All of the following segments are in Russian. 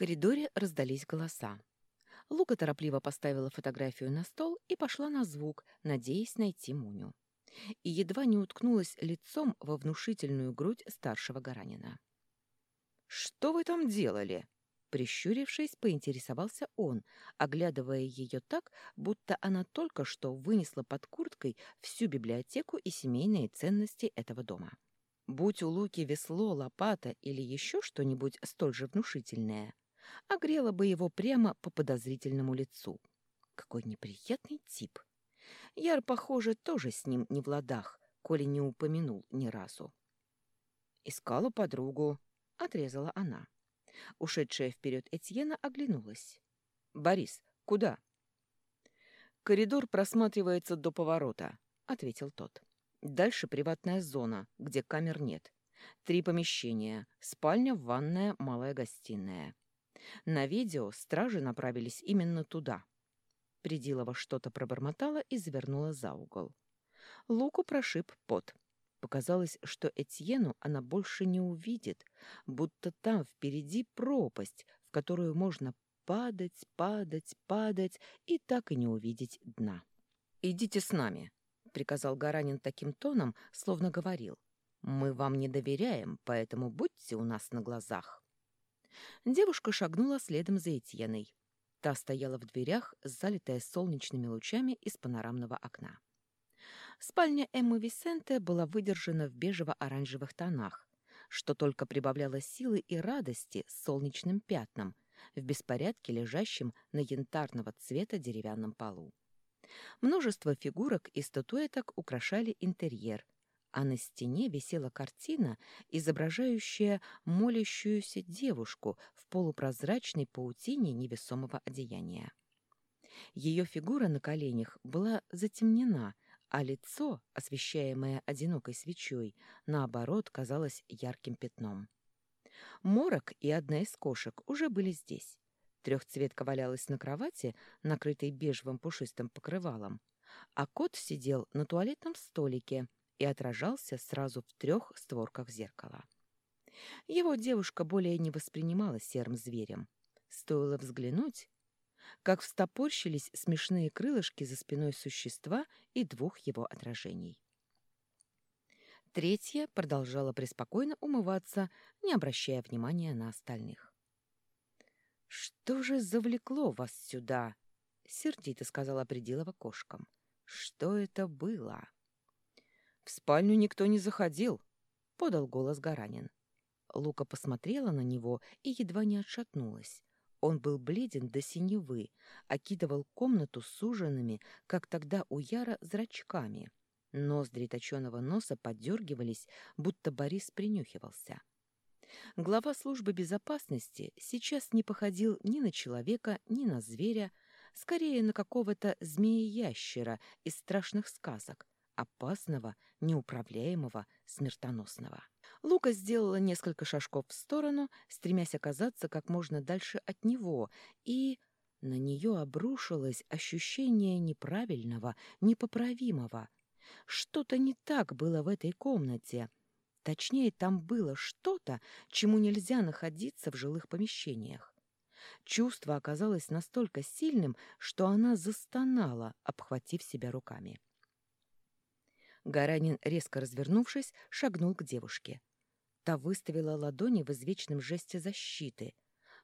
коридоре раздались голоса. Лука торопливо поставила фотографию на стол и пошла на звук, надеясь найти Муню. И едва не уткнулась лицом во внушительную грудь старшего Гаранина. «Что вы там делали?» Прищурившись, поинтересовался он, оглядывая ее так, будто она только что вынесла под курткой всю библиотеку и семейные ценности этого дома. Будь у Луки весло, лопата или еще что-нибудь столь же внушительное, огрела бы его прямо по подозрительному лицу. Какой неприятный тип. Яр, похоже, тоже с ним не в ладах, коли не упомянул ни разу. «Искала подругу», — отрезала она. Ушедшая вперед Этьена оглянулась. «Борис, куда?» «Коридор просматривается до поворота», — ответил тот. «Дальше приватная зона, где камер нет. Три помещения — спальня, ванная, малая гостиная. На видео стражи направились именно туда». Придилова что-то пробормотала и завернула за угол. Луку прошиб пот. Показалось, что Этьену она больше не увидит, будто там впереди пропасть, в которую можно падать, падать, падать и так и не увидеть дна. «Идите с нами», — приказал Гаранин таким тоном, словно говорил. «Мы вам не доверяем, поэтому будьте у нас на глазах». Девушка шагнула следом за Этьеной. Та стояла в дверях, залитая солнечными лучами из панорамного окна. Спальня Эммы Висенте была выдержана в бежево-оранжевых тонах, что только прибавляло силы и радости солнечным пятнам в беспорядке лежащем на янтарного цвета деревянном полу. Множество фигурок и статуэток украшали интерьер, а на стене висела картина, изображающая молящуюся девушку в полупрозрачной паутине невесомого одеяния. Ее фигура на коленях была затемнена, а лицо, освещаемое одинокой свечой, наоборот, казалось ярким пятном. Морок и одна из кошек уже были здесь. Трехцветка валялась на кровати, накрытой бежевым пушистым покрывалом, а кот сидел на туалетном столике и отражался сразу в трех створках зеркала. Его девушка более не воспринимала серым зверем. Стоило взглянуть, как встопорщились смешные крылышки за спиной существа и двух его отражений. Третья продолжала преспокойно умываться, не обращая внимания на остальных. «Что же завлекло вас сюда?» — сердито сказала Придилова кошкам. «Что это было?» «В спальню никто не заходил», — подал голос Гаранин. Лука посмотрела на него и едва не отшатнулась. Он был бледен до синевы, окидывал комнату суженными, как тогда у Яра, зрачками. Ноздри точеного носа подергивались, будто Борис принюхивался. Глава службы безопасности сейчас не походил ни на человека, ни на зверя, скорее на какого-то змея-ящера из страшных сказок, опасного, неуправляемого, смертоносного. Лука сделала несколько шажков в сторону, стремясь оказаться как можно дальше от него, и на нее обрушилось ощущение неправильного, непоправимого. Что-то не так было в этой комнате. Точнее, там было что-то, чему нельзя находиться в жилых помещениях. Чувство оказалось настолько сильным, что она застонала, обхватив себя руками. Гаранин, резко развернувшись, шагнул к девушке. Та выставила ладони в извечном жесте защиты.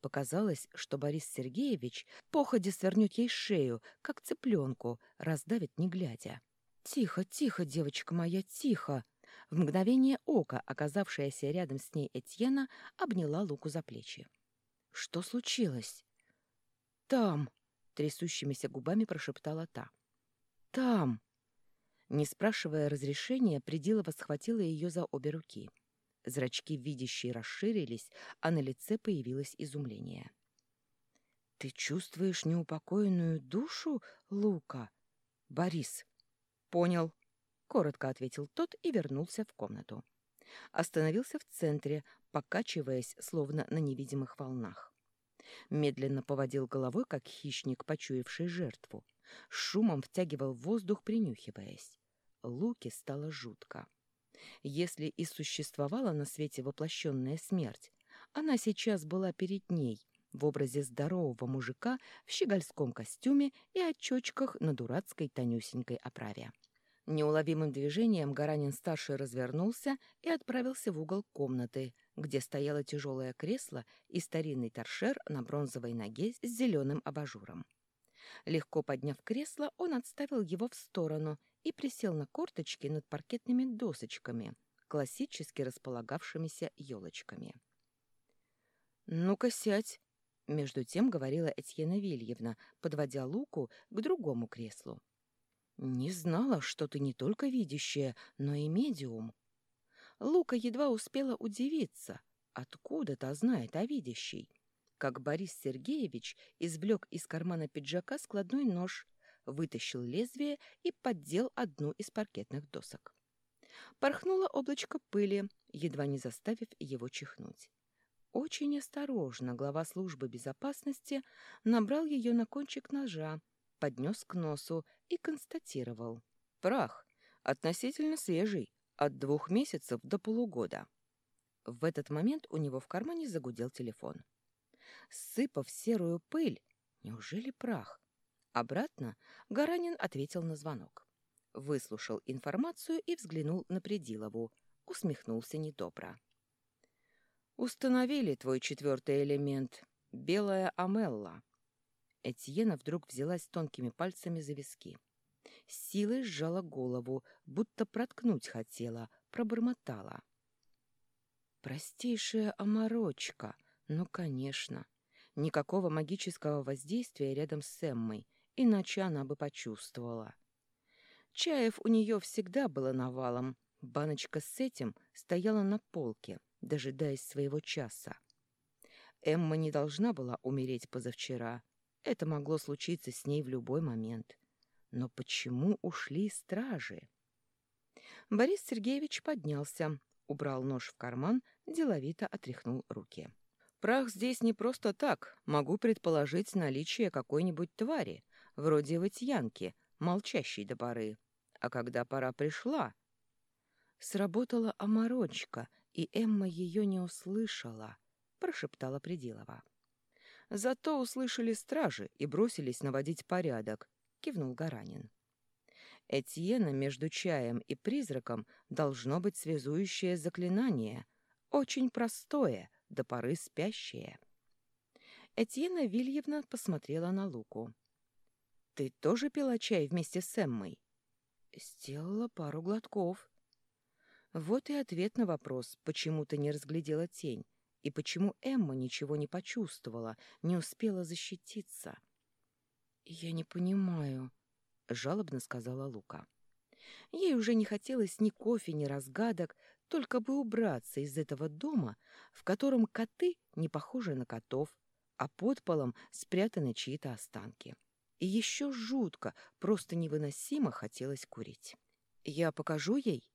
Показалось, что Борис Сергеевич походе свернет ей шею, как цыпленку, раздавит не глядя. «Тихо, тихо, девочка моя, тихо!» В мгновение ока, оказавшаяся рядом с ней Этьена, обняла Луку за плечи. «Что случилось?» «Там!» — трясущимися губами прошептала та. «Там!» Не спрашивая разрешения, Придилова схватила ее за обе руки. Зрачки видящей расширились, а на лице появилось изумление. «Ты чувствуешь неупокоенную душу, Лука?» «Борис». «Понял», — коротко ответил тот и вернулся в комнату. Остановился в центре, покачиваясь, словно на невидимых волнах. Медленно поводил головой, как хищник, почуявший жертву. Шумом втягивал воздух, принюхиваясь. Луке стало жутко. Если и существовала на свете воплощенная смерть, она сейчас была перед ней, в образе здорового мужика в щегольском костюме и очочках на дурацкой тонюсенькой оправе. Неуловимым движением Гаранин-старший развернулся и отправился в угол комнаты, где стояло тяжелое кресло и старинный торшер на бронзовой ноге с зеленым абажуром. Легко подняв кресло, он отставил его в сторону и присел на корточки над паркетными досочками, классически располагавшимися елочками. «Ну-ка, сядь!» — между тем говорила Этьена Вильевна, подводя Луку к другому креслу. «Не знала, что ты не только видящая, но и медиум». Лука едва успела удивиться, откуда та знает о видящей. Как Борис Сергеевич извлек из кармана пиджака складной нож, вытащил лезвие и поддел одну из паркетных досок. Порхнуло облачко пыли, едва не заставив его чихнуть. Очень осторожно глава службы безопасности набрал ее на кончик ножа, поднес к носу и констатировал. Прах, относительно свежий, от двух месяцев до полугода. В этот момент у него в кармане загудел телефон. Сыпав серую пыль, неужели прах? Обратно Гаранин ответил на звонок. Выслушал информацию и взглянул на Предилову. Усмехнулся недобро. «Установили твой четвертый элемент. Белая амелла. Этьена вдруг взялась тонкими пальцами за виски. силой сжала голову, будто проткнуть хотела, пробормотала. «Простейшая оморочка! Ну, конечно! Никакого магического воздействия рядом с Эммой, иначе она бы почувствовала. Чаев у нее всегда было навалом. Баночка с этим стояла на полке, дожидаясь своего часа. Эмма не должна была умереть позавчера, это могло случиться с ней в любой момент. Но почему ушли стражи? Борис Сергеевич поднялся, убрал нож в карман, деловито отряхнул руки. «Прах здесь не просто так. Могу предположить наличие какой-нибудь твари, вроде вытьянки, молчащей до поры. А когда пора пришла...» Сработала оморочка, и Эмма ее не услышала, прошептала Пределова. Зато услышали стражи и бросились наводить порядок, кивнул Гаранин. Этьена между чаем и призраком должно быть связующее заклинание, очень простое, до поры спящее. Этьена Вильевна посмотрела на Луку. «Ты тоже пила чай вместе с Эммой?» «Сделала пару глотков». Вот и ответ на вопрос, почему ты не разглядела тень, и почему Эмма ничего не почувствовала, не успела защититься? «Я не понимаю», — жалобно сказала Лука. Ей уже не хотелось ни кофе, ни разгадок, только бы убраться из этого дома, в котором коты не похожи на котов, а под полом спрятаны чьи-то останки. И еще жутко, просто невыносимо хотелось курить. «Я покажу ей?»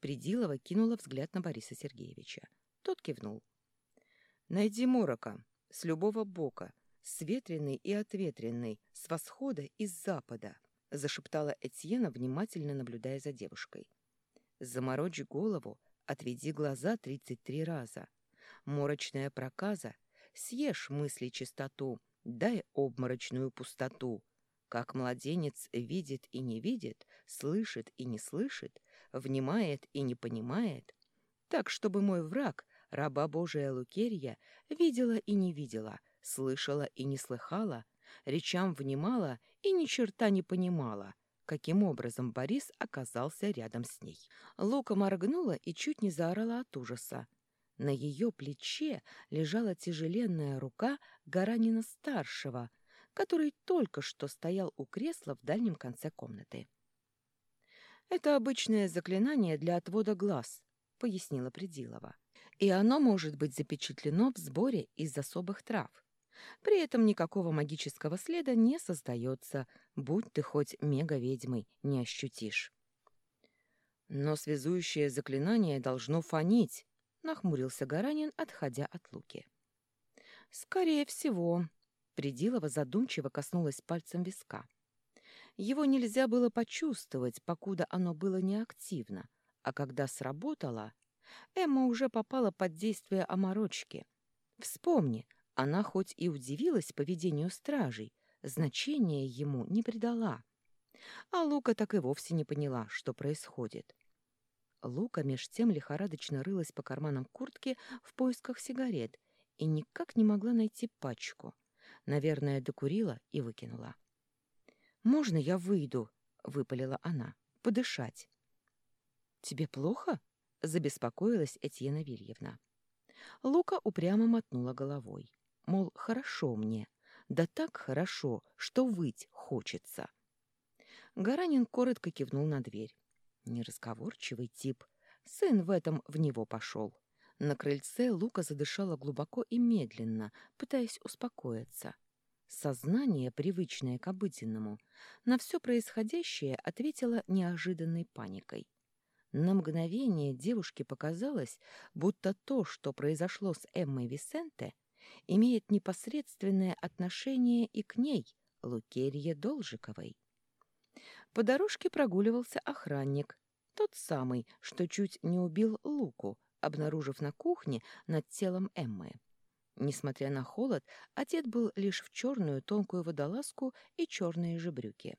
Придилова кинула взгляд на Бориса Сергеевича. Тот кивнул. Найди морока с любого бока, с ветреной и ответренной, с восхода и с запада, зашептала Этьена, внимательно наблюдая за девушкой. Заморочь голову, отведи глаза тридцать три раза. Морочная проказа, съешь мысли чистоту, дай обморочную пустоту. Как младенец видит и не видит, слышит и не слышит, внимает и не понимает, так, чтобы мой враг — Раба Божия Лукерья видела и не видела, слышала и не слыхала, речам внимала и ни черта не понимала, каким образом Борис оказался рядом с ней. Лука моргнула и чуть не заорала от ужаса. На ее плече лежала тяжеленная рука Гаранина-старшего, который только что стоял у кресла в дальнем конце комнаты. «Это обычное заклинание для отвода глаз», — пояснила Придилова и оно может быть запечатлено в сборе из особых трав. При этом никакого магического следа не создается, будь ты хоть мега-ведьмой, не ощутишь. Но связующее заклинание должно фонить, нахмурился Гаранин, отходя от луки. Скорее всего, Придилова задумчиво коснулась пальцем виска. Его нельзя было почувствовать, покуда оно было неактивно, а когда сработало, Эмма уже попала под действие оморочки. Вспомни, Она хоть и удивилась поведению стражей, значения ему не придала. А Лука так и вовсе не поняла, что происходит. Лука меж тем лихорадочно рылась по карманам куртки в поисках сигарет и никак не могла найти пачку. Наверное, докурила и выкинула. «Можно я выйду?» — выпалила она. «Подышать». «Тебе плохо?» — забеспокоилась Этьена Вильевна. Лука упрямо мотнула головой. Мол, хорошо мне. Да так хорошо, что выть хочется. Гаранин коротко кивнул на дверь. Неразговорчивый тип. Сын в этом в него пошел. На крыльце Лука задышала глубоко и медленно, пытаясь успокоиться. Сознание, привычное к обыденному, на все происходящее ответило неожиданной паникой. На мгновение девушке показалось, будто то, что произошло с Эммой Висенте, имеет непосредственное отношение и к ней, Лукерье Должиковой. По дорожке прогуливался охранник, тот самый, что чуть не убил Луку, обнаружив на кухне над телом Эммы. Несмотря на холод, одет был лишь в черную тонкую водолазку и черные же брюки.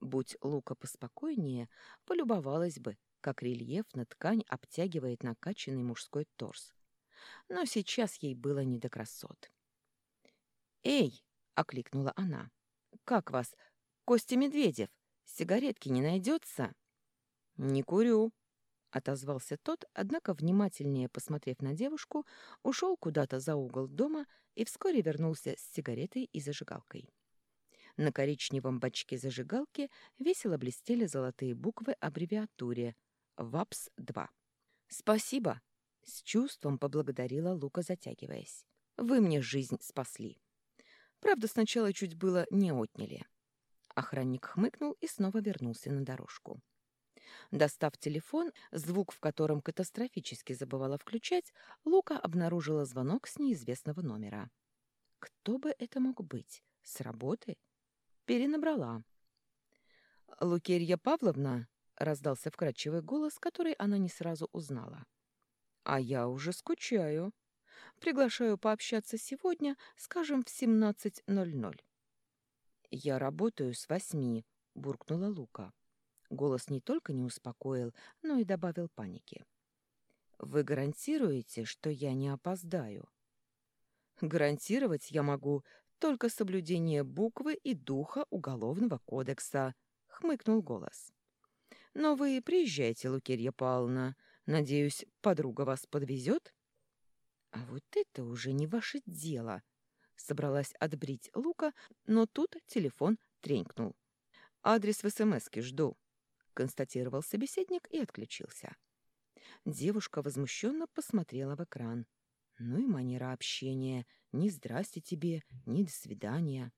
Будь Лука поспокойнее, полюбовалась бы, как рельефно ткань обтягивает накачанный мужской торс. Но сейчас ей было не до красот. «Эй!» — окликнула она. «Как вас? Костя Медведев! Сигаретки не найдется?» «Не курю», — отозвался тот, однако, внимательнее посмотрев на девушку, ушел куда-то за угол дома и вскоре вернулся с сигаретой и зажигалкой. На коричневом бачке зажигалки весело блестели золотые буквы аббревиатуре ВАПС-2. «Спасибо!» — с чувством поблагодарила Лука, затягиваясь. «Вы мне жизнь спасли. Правда, сначала чуть было не отняли». Охранник хмыкнул и снова вернулся на дорожку. Достав телефон, звук в котором катастрофически забывала включать, Лука обнаружила звонок с неизвестного номера. Кто бы это мог быть? С работы? Перенабрала. «Лукерья Павловна?» — раздался вкрадчивый голос, который она не сразу узнала. «А я уже скучаю. Приглашаю пообщаться сегодня, скажем, в 17.00». «Я работаю с восьми», — буркнула Лука. Голос не только не успокоил, но и добавил паники. «Вы гарантируете, что я не опоздаю?» «Гарантировать я могу только соблюдение буквы и духа Уголовного кодекса», — хмыкнул голос. Но вы приезжайте, Лукерья Павловна. Надеюсь, подруга вас подвезет? А вот это уже не ваше дело. Собралась отбрить Лука, но тут телефон тренькнул. Адрес в СМСке жду, констатировал собеседник и отключился. Девушка возмущенно посмотрела в экран. Ну и манера общения. Ни «здрасте тебе», ни «до свидания».